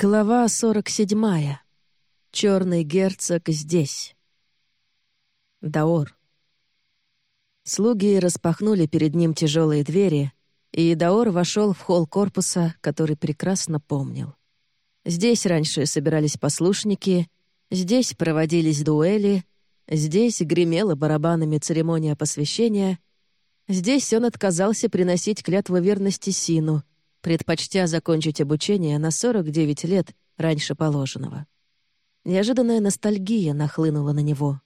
Глава 47. Черный герцог здесь. Даор. Слуги распахнули перед ним тяжелые двери, и Даор вошел в холл корпуса, который прекрасно помнил. Здесь раньше собирались послушники, здесь проводились дуэли, здесь гремела барабанами церемония посвящения, здесь он отказался приносить клятву верности Сину — предпочтя закончить обучение на 49 лет раньше положенного. Неожиданная ностальгия нахлынула на него.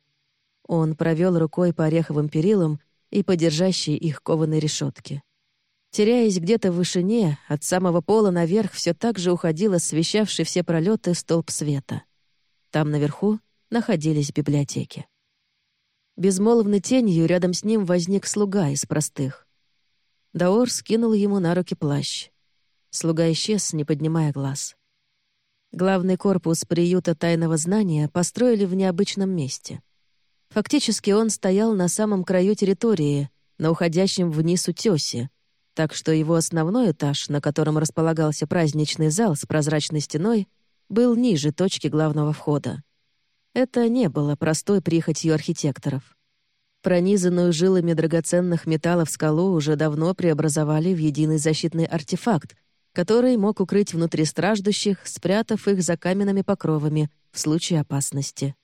Он провел рукой по ореховым перилам и по держащей их кованой решетке. Теряясь где-то в вышине, от самого пола наверх все так же уходил освещавший все пролеты столб света. Там наверху находились библиотеки. Безмолвной тенью рядом с ним возник слуга из простых. Даор скинул ему на руки плащ. Слуга исчез, не поднимая глаз. Главный корпус приюта тайного знания построили в необычном месте. Фактически он стоял на самом краю территории, на уходящем вниз утёсе, так что его основной этаж, на котором располагался праздничный зал с прозрачной стеной, был ниже точки главного входа. Это не было простой прихотью архитекторов. Пронизанную жилами драгоценных металлов скалу уже давно преобразовали в единый защитный артефакт, который мог укрыть внутри страждущих, спрятав их за каменными покровами в случае опасности.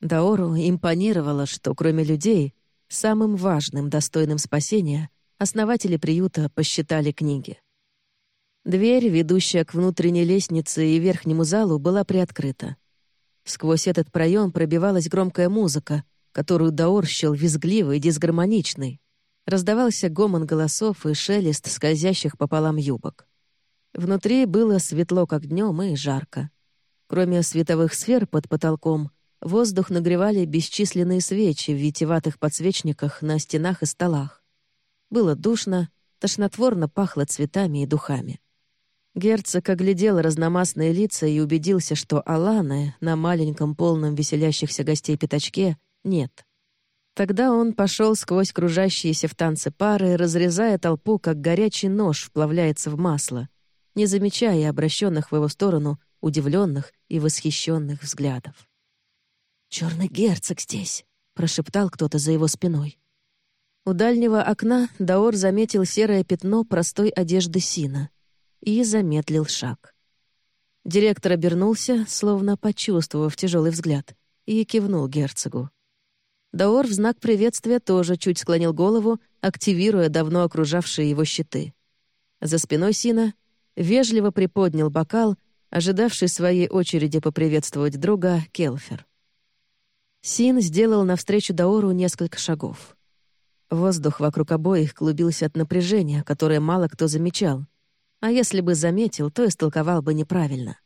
Даору импонировало, что кроме людей, самым важным, достойным спасения, основатели приюта посчитали книги. Дверь, ведущая к внутренней лестнице и верхнему залу, была приоткрыта. Сквозь этот проем пробивалась громкая музыка, которую Даор счел визгливой и дисгармоничной. Раздавался гомон голосов и шелест скользящих пополам юбок. Внутри было светло, как днем, и жарко. Кроме световых сфер под потолком, воздух нагревали бесчисленные свечи в витеватых подсвечниках на стенах и столах. Было душно, тошнотворно пахло цветами и духами. Герцог оглядел разномастные лица и убедился, что Аланы на маленьком полном веселящихся гостей пятачке нет. Тогда он пошел сквозь кружащиеся в танце пары, разрезая толпу, как горячий нож вплавляется в масло — не замечая обращенных в его сторону удивленных и восхищенных взглядов. «Черный герцог здесь!» — прошептал кто-то за его спиной. У дальнего окна Даор заметил серое пятно простой одежды Сина и замедлил шаг. Директор обернулся, словно почувствовав тяжелый взгляд, и кивнул герцогу. Даор в знак приветствия тоже чуть склонил голову, активируя давно окружавшие его щиты. За спиной Сина вежливо приподнял бокал, ожидавший своей очереди поприветствовать друга Келфер. Син сделал навстречу Даору несколько шагов. Воздух вокруг обоих клубился от напряжения, которое мало кто замечал. А если бы заметил, то истолковал бы неправильно.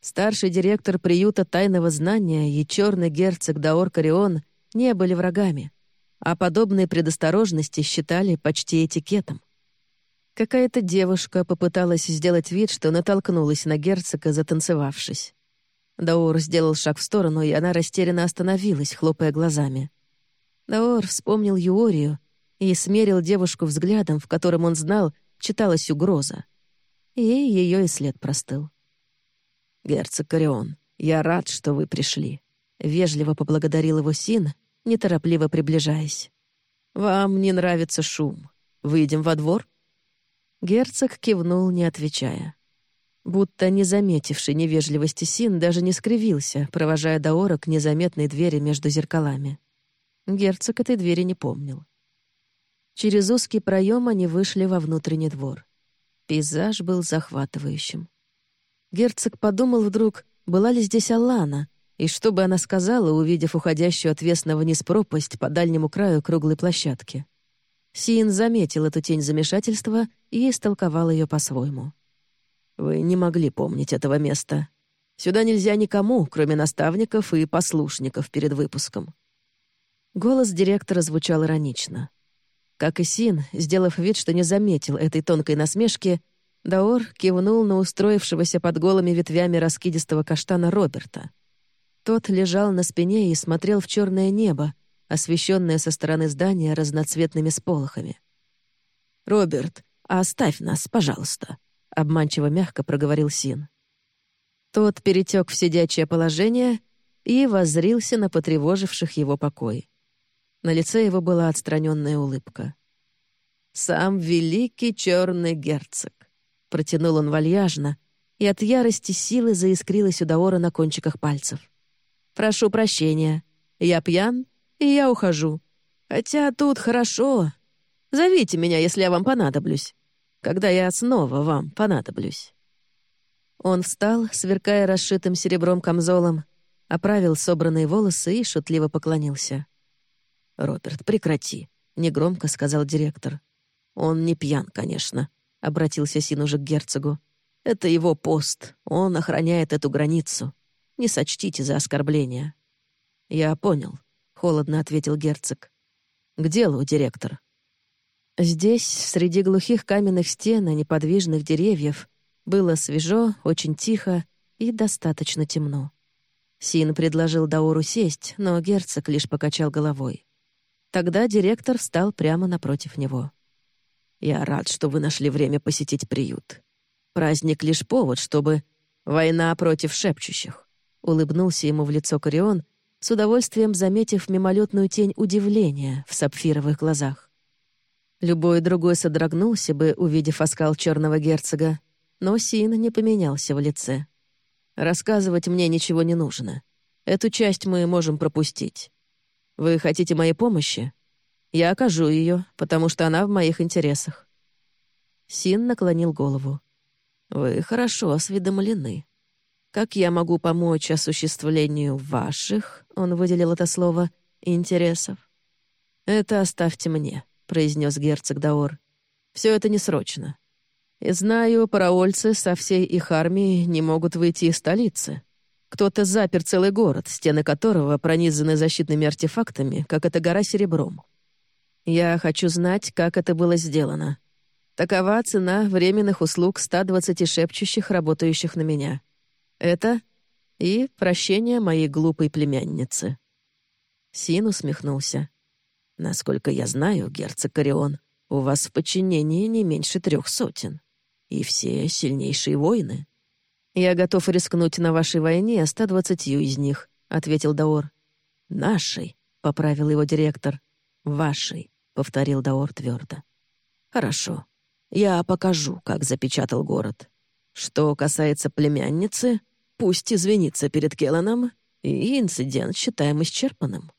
Старший директор приюта тайного знания и черный герцог Даор Карион не были врагами, а подобные предосторожности считали почти этикетом. Какая-то девушка попыталась сделать вид, что натолкнулась на герцога, затанцевавшись. Даур сделал шаг в сторону, и она растерянно остановилась, хлопая глазами. Даур вспомнил Юорию и смерил девушку взглядом, в котором он знал, читалась угроза. И ее и след простыл. «Герцог Корион, я рад, что вы пришли», — вежливо поблагодарил его Син, неторопливо приближаясь. «Вам не нравится шум. Выйдем во двор?» Герцог кивнул, не отвечая. Будто не заметивший невежливости Син даже не скривился, провожая Даора к незаметной двери между зеркалами. Герцог этой двери не помнил. Через узкий проем они вышли во внутренний двор. Пейзаж был захватывающим. Герцог подумал вдруг, была ли здесь Алана, и что бы она сказала, увидев уходящую отвесно вниз пропасть по дальнему краю круглой площадки. Сиин заметил эту тень замешательства и истолковал ее по-своему. «Вы не могли помнить этого места. Сюда нельзя никому, кроме наставников и послушников перед выпуском». Голос директора звучал иронично. Как и Син, сделав вид, что не заметил этой тонкой насмешки, Даор кивнул на устроившегося под голыми ветвями раскидистого каштана Роберта. Тот лежал на спине и смотрел в черное небо, освещенное со стороны здания разноцветными сполохами. «Роберт, оставь нас, пожалуйста», — обманчиво мягко проговорил Син. Тот перетек в сидячее положение и воззрился на потревоживших его покой. На лице его была отстраненная улыбка. «Сам великий черный герцог», — протянул он вальяжно, и от ярости силы заискрилась у Даора на кончиках пальцев. «Прошу прощения. Я пьян, и я ухожу. Хотя тут хорошо. Зовите меня, если я вам понадоблюсь. Когда я снова вам понадоблюсь». Он встал, сверкая расшитым серебром камзолом, оправил собранные волосы и шутливо поклонился. «Роберт, прекрати», — негромко сказал директор. «Он не пьян, конечно», — обратился Син уже к герцогу. «Это его пост, он охраняет эту границу. Не сочтите за оскорбление». «Я понял», — холодно ответил герцог. «К делу, директор». Здесь, среди глухих каменных стен и неподвижных деревьев, было свежо, очень тихо и достаточно темно. Син предложил Дауру сесть, но герцог лишь покачал головой. Тогда директор встал прямо напротив него. «Я рад, что вы нашли время посетить приют. Праздник — лишь повод, чтобы... Война против шепчущих», — улыбнулся ему в лицо Корион, с удовольствием заметив мимолетную тень удивления в сапфировых глазах. Любой другой содрогнулся бы, увидев оскал черного герцога, но Син не поменялся в лице. «Рассказывать мне ничего не нужно. Эту часть мы можем пропустить. Вы хотите моей помощи? Я окажу ее, потому что она в моих интересах». Син наклонил голову. «Вы хорошо осведомлены. Как я могу помочь осуществлению ваших, — он выделил это слово, — интересов? Это оставьте мне», — произнес герцог Даор. «Все это не срочно. И знаю, параольцы со всей их армией не могут выйти из столицы. Кто-то запер целый город, стены которого пронизаны защитными артефактами, как эта гора серебром. Я хочу знать, как это было сделано. Такова цена временных услуг 120 шепчущих, работающих на меня. Это и прощение моей глупой племянницы». Син усмехнулся. «Насколько я знаю, герцог Корион, у вас в подчинении не меньше трех сотен. И все сильнейшие воины. «Я готов рискнуть на вашей войне ста двадцатью из них», — ответил Даор. «Нашей», — поправил его директор. «Вашей», — повторил Даор твердо. «Хорошо. Я покажу, как запечатал город. Что касается племянницы, пусть извинится перед Келланом, и инцидент считаем исчерпанным».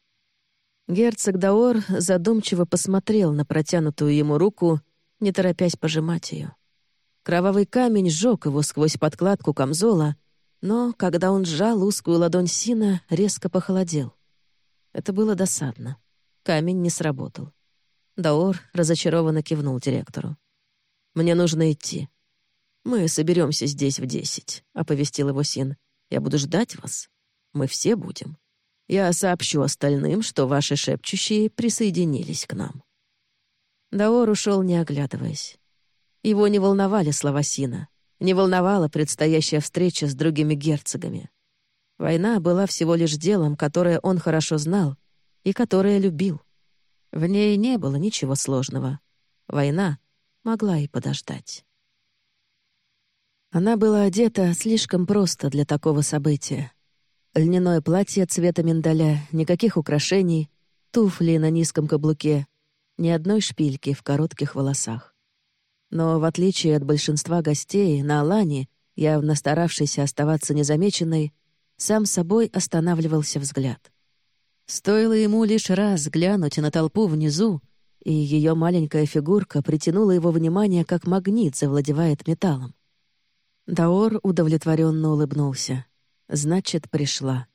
Герцог Даор задумчиво посмотрел на протянутую ему руку, не торопясь пожимать ее. Кровавый камень сжег его сквозь подкладку камзола, но, когда он сжал узкую ладонь Сина, резко похолодел. Это было досадно. Камень не сработал. Даор разочарованно кивнул директору. «Мне нужно идти. Мы соберемся здесь в десять», — оповестил его Син. «Я буду ждать вас. Мы все будем. Я сообщу остальным, что ваши шепчущие присоединились к нам». Даор ушел, не оглядываясь. Его не волновали слова Сина, не волновала предстоящая встреча с другими герцогами. Война была всего лишь делом, которое он хорошо знал и которое любил. В ней не было ничего сложного. Война могла и подождать. Она была одета слишком просто для такого события. Льняное платье цвета миндаля, никаких украшений, туфли на низком каблуке, ни одной шпильки в коротких волосах. Но в отличие от большинства гостей, на Алане, явно старавшейся оставаться незамеченной, сам собой останавливался взгляд. Стоило ему лишь раз глянуть на толпу внизу, и ее маленькая фигурка притянула его внимание, как магнит завладевает металлом. Даор удовлетворенно улыбнулся. «Значит, пришла».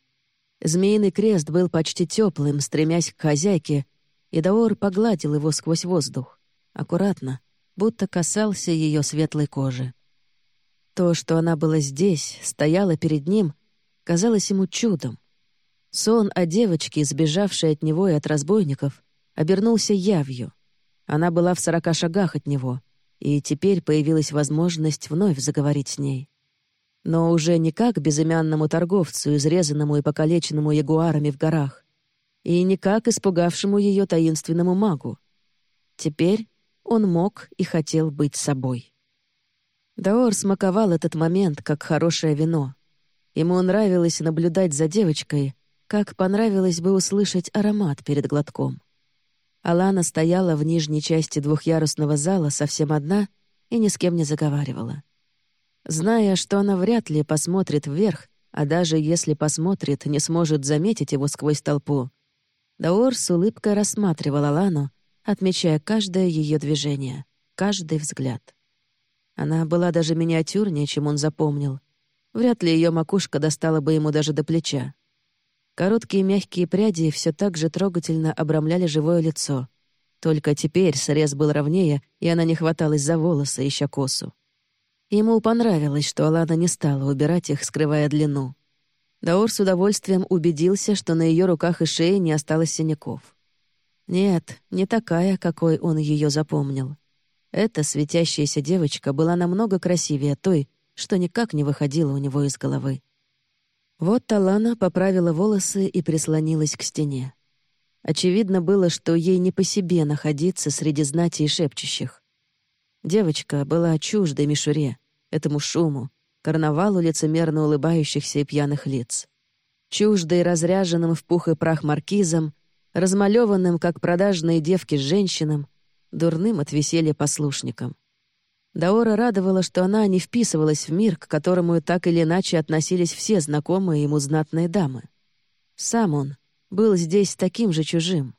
Змеиный крест был почти теплым, стремясь к хозяйке, и Даор погладил его сквозь воздух. Аккуратно, будто касался ее светлой кожи. То, что она была здесь, стояла перед ним, казалось ему чудом. Сон о девочке, сбежавшей от него и от разбойников, обернулся явью. Она была в сорока шагах от него, и теперь появилась возможность вновь заговорить с ней. Но уже не как безымянному торговцу, изрезанному и покалеченному ягуарами в горах, и не как испугавшему ее таинственному магу. Теперь он мог и хотел быть собой. Даор смаковал этот момент, как хорошее вино. Ему нравилось наблюдать за девочкой, как понравилось бы услышать аромат перед глотком. Алана стояла в нижней части двухъярусного зала совсем одна и ни с кем не заговаривала. Зная, что она вряд ли посмотрит вверх, а даже если посмотрит, не сможет заметить его сквозь толпу, Даор с улыбкой рассматривал Алану, отмечая каждое ее движение, каждый взгляд. Она была даже миниатюрнее, чем он запомнил. Вряд ли ее макушка достала бы ему даже до плеча. Короткие мягкие пряди все так же трогательно обрамляли живое лицо. Только теперь срез был ровнее, и она не хваталась за волосы, ища косу. Ему понравилось, что Алана не стала убирать их, скрывая длину. Даор с удовольствием убедился, что на ее руках и шее не осталось синяков. Нет, не такая, какой он ее запомнил. Эта светящаяся девочка была намного красивее той, что никак не выходила у него из головы. Вот Талана поправила волосы и прислонилась к стене. Очевидно было, что ей не по себе находиться среди знати и шепчущих. Девочка была чуждой мишуре, этому шуму, карнавалу лицемерно улыбающихся и пьяных лиц. Чуждой разряженным в пух и прах маркизом, размалеванным, как продажные девки женщинам, дурным от веселья послушником. Даора радовала, что она не вписывалась в мир, к которому так или иначе относились все знакомые ему знатные дамы. Сам он был здесь таким же чужим.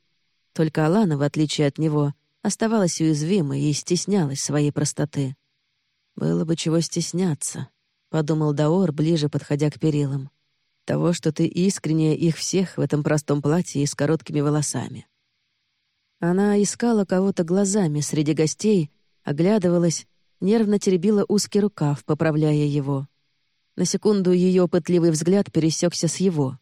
Только Алана, в отличие от него, оставалась уязвимой и стеснялась своей простоты. «Было бы чего стесняться», — подумал Даор, ближе подходя к перилам. «Того, что ты искренне их всех в этом простом платье и с короткими волосами». Она искала кого-то глазами среди гостей, оглядывалась, нервно теребила узкий рукав, поправляя его. На секунду ее пытливый взгляд пересекся с его.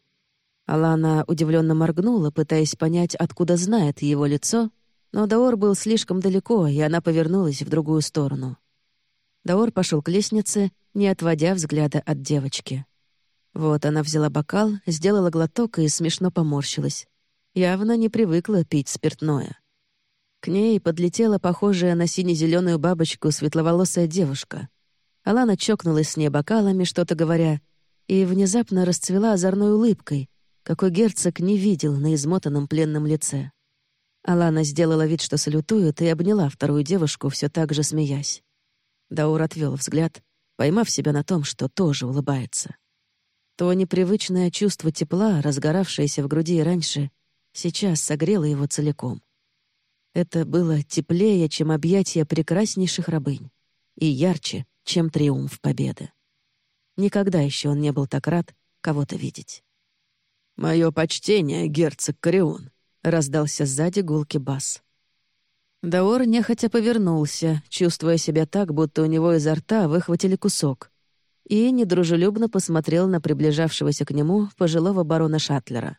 Алана удивленно моргнула, пытаясь понять, откуда знает его лицо, но Даор был слишком далеко, и она повернулась в другую сторону. Даор пошел к лестнице, не отводя взгляда от девочки. Вот она взяла бокал, сделала глоток и смешно поморщилась. Явно не привыкла пить спиртное. К ней подлетела похожая на сине-зеленую бабочку светловолосая девушка. Алана чокнулась с ней бокалами, что-то говоря, и внезапно расцвела озорной улыбкой, какой герцог не видел на измотанном пленном лице. Алана сделала вид, что салютует, и обняла вторую девушку, все так же смеясь. Даур отвел взгляд, поймав себя на том, что тоже улыбается. То непривычное чувство тепла, разгоравшееся в груди раньше, сейчас согрело его целиком. Это было теплее, чем объятия прекраснейших рабынь, и ярче, чем триумф победы. Никогда еще он не был так рад кого-то видеть. «Мое почтение, герцог Корион», — раздался сзади гулки бас. Даор нехотя повернулся, чувствуя себя так, будто у него изо рта выхватили кусок, и недружелюбно посмотрел на приближавшегося к нему пожилого барона Шатлера.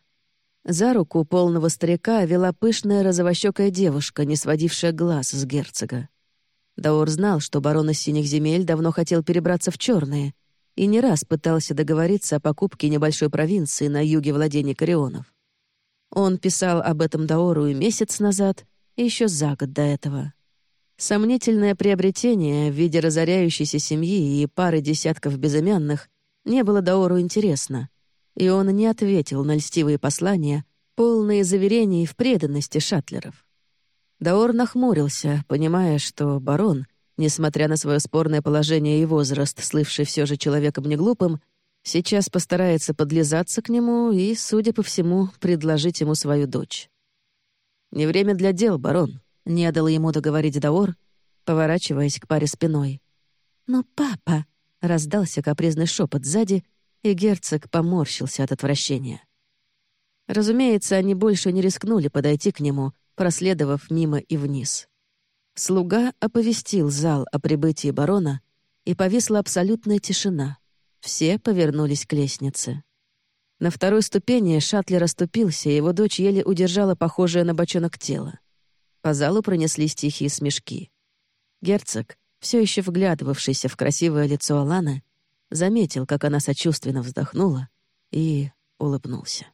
За руку полного старика вела пышная розовощекая девушка, не сводившая глаз с герцога. Даор знал, что барон из синих земель давно хотел перебраться в черные и не раз пытался договориться о покупке небольшой провинции на юге владений Корионов. Он писал об этом Даору и месяц назад, еще за год до этого. Сомнительное приобретение в виде разоряющейся семьи и пары десятков безымянных не было Даору интересно, и он не ответил на льстивые послания, полные заверений в преданности шатлеров. Даор нахмурился, понимая, что барон, несмотря на свое спорное положение и возраст, слывший все же человеком неглупым, сейчас постарается подлизаться к нему и, судя по всему, предложить ему свою дочь. «Не время для дел, барон», — не дал ему договорить Даор, поворачиваясь к паре спиной. «Но папа!» — раздался капризный шепот сзади, и герцог поморщился от отвращения. Разумеется, они больше не рискнули подойти к нему, проследовав мимо и вниз. Слуга оповестил зал о прибытии барона, и повисла абсолютная тишина. Все повернулись к лестнице. На второй ступени Шатлер расступился, и его дочь еле удержала похожее на бочонок тело. По залу пронеслись тихие смешки. Герцог, все еще вглядывавшийся в красивое лицо Аланы, заметил, как она сочувственно вздохнула и улыбнулся.